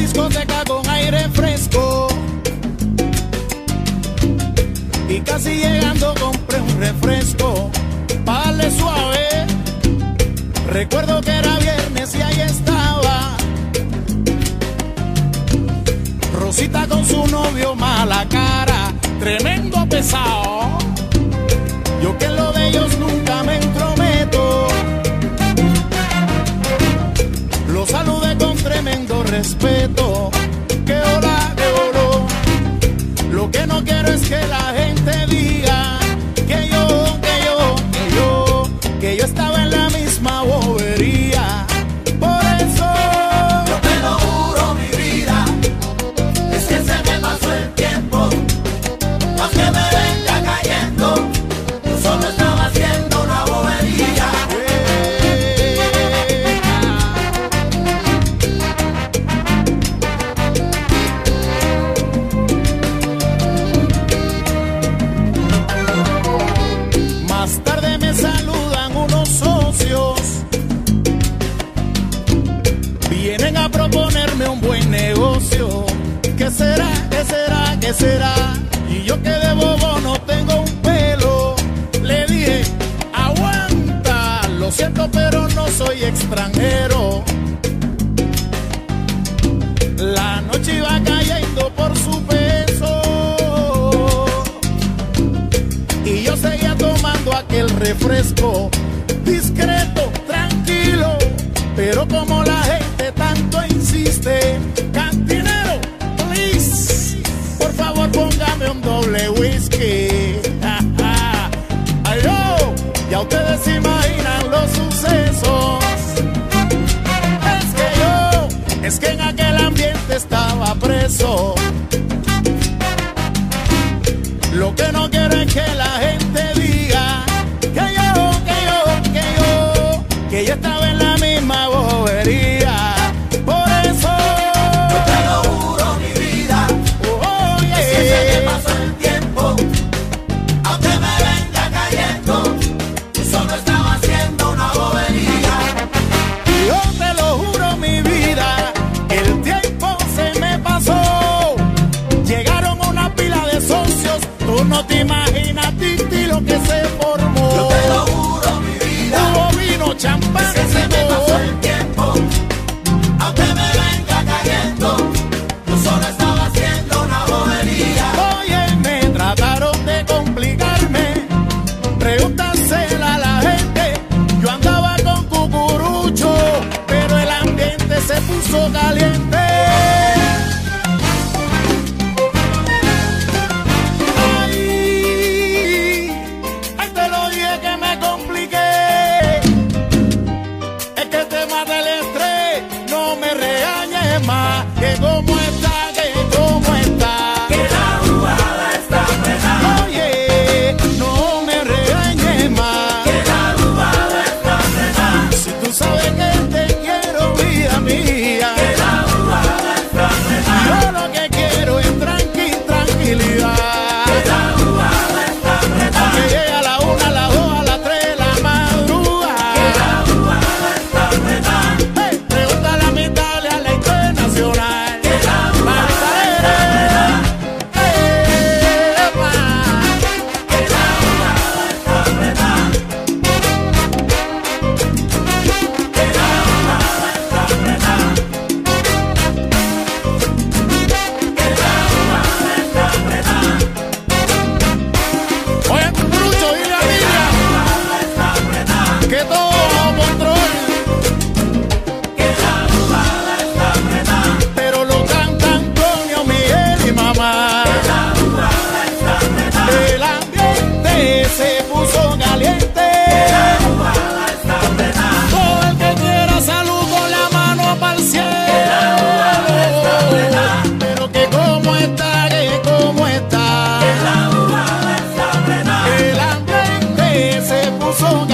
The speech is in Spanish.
discoteca con aire fresco. Y casi llegando compré un refresco. Vale suave. Recuerdo que era viernes y ahí estaba. Rosita con su novio mala cara. Tremendo pesado. respeto. vienen a proponerme un buen negocio. ¿Qué será? ¿Qué será? ¿Qué será? Y yo que de bobo no tengo un pelo. Le dije, aguanta, lo siento, pero no soy extranjero. La noche iba cayendo por su peso. Y yo seguía tomando aquel refresco corazón. so